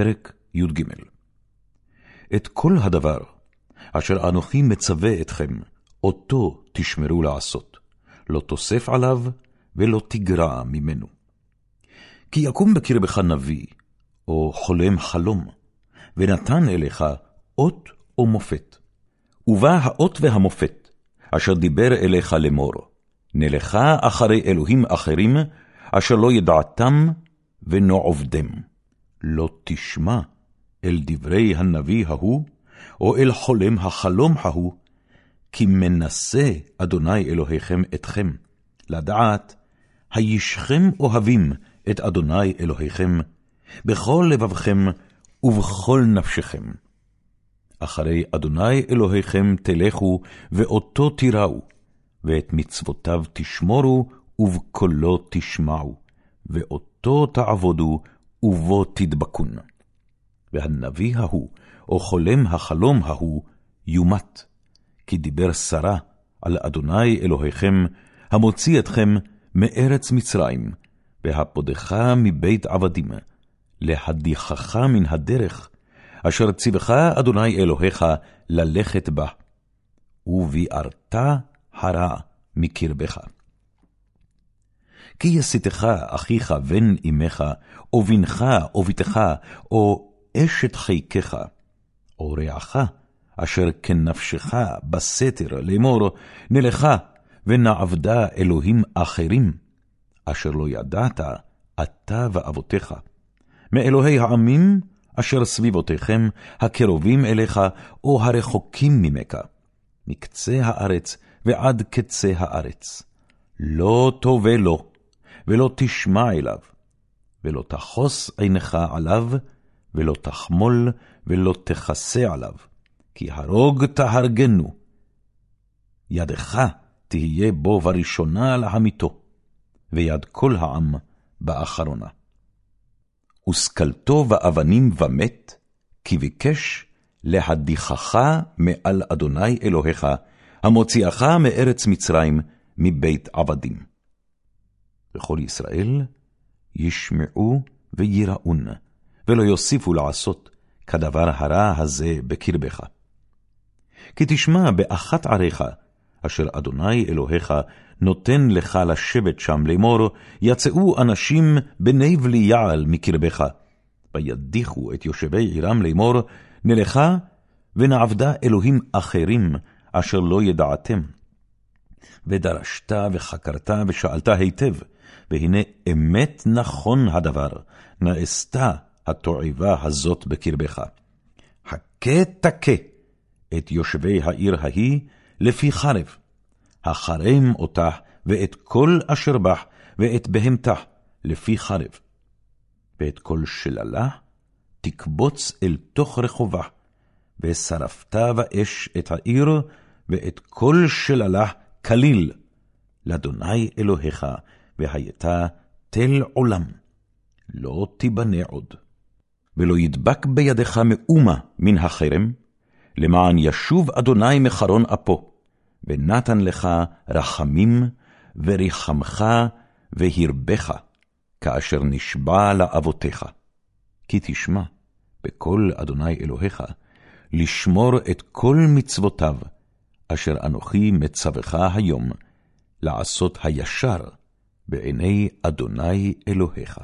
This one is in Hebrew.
פרק י"ג את כל הדבר אשר אנוכי מצווה אתכם, אותו תשמרו לעשות, לא תוסף עליו ולא תגרע ממנו. כי יקום בקרבך נביא, או חולם חלום, ונתן אליך אות או מופת. ובא האות והמופת, אשר דיבר אליך לאמור, נלכה אחרי אלוהים אחרים, אשר לא ידעתם ונועבדם. לא תשמע אל דברי הנביא ההוא, או אל חולם החלום ההוא, כי מנסה אדוני אלוהיכם אתכם, לדעת, הישכם אוהבים את אדוני אלוהיכם, בכל לבבכם ובכל נפשכם. אחרי אדוני אלוהיכם תלכו, ואותו תיראו, ואת מצוותיו תשמורו, ובקולו תשמעו, ואותו תעבודו, ובו תדבקון. והנביא ההוא, או חולם החלום ההוא, יומת, כי דיבר שרה על אדוני אלוהיכם, המוציא אתכם מארץ מצרים, והפודך מבית עבדים, להדיחך מן הדרך, אשר ציווך אדוני אלוהיך ללכת בה, וביערת הרע מקרבך. כי יסיתך אחיך בן אמך, או בנך, או בתך, או אשת חיקך, או רעך, אשר כנפשך בסתר לאמור, נלכה ונעבדה אלוהים אחרים, אשר לא ידעת, אתה ואבותיך. מאלוהי העמים, אשר סביבותיכם, הקרובים אליך, או הרחוקים ממך, מקצה הארץ ועד קצה הארץ. לא תובע לו, ולא תשמע אליו, ולא תחוס עינך עליו, ולא תחמול, ולא תכסה עליו, כי הרוג תהרגנו. ידך תהיה בו בראשונה להמיתו, ויד כל העם באחרונה. ושכלתו באבנים ומת, כי ביקש להדיחך מעל אדוני אלוהיך, המוציאך מארץ מצרים, מבית עבדים. וכל ישראל ישמעו ויראון, ולא יוסיפו לעשות כדבר הרע הזה בקרבך. כי תשמע באחת עריך, אשר אדוני אלוהיך נותן לך לשבת שם לאמור, יצאו אנשים בני בליעל מקרבך, וידיחו את יושבי עירם לאמור, נלכה ונעבדה אלוהים אחרים, אשר לא ידעתם. ודרשת וחקרת ושאלת היטב, והנה אמת נכון הדבר, נעשתה התועבה הזאת בקרבך. הכה תכה את יושבי העיר ההיא לפי חרב, החרם אותה ואת כל אשר בך, ואת בהמתה לפי חרב. ואת כל שללה תקבוץ אל תוך רחובה, ושרפת באש את העיר, ואת כל שללה כליל, לאדוני אלוהיך, והייתה תל עולם, לא תיבנה עוד. ולא ידבק בידך מאומה מן החרם, למען ישוב אדוני מחרון אפו, ונתן לך רחמים, וריחמך, והרבך, כאשר נשבע לאבותיך. כי תשמע בקול אדוני אלוהיך, לשמור את כל מצוותיו, אשר אנוכי מצווך היום, לעשות הישר בעיני אדוני אלוהיך.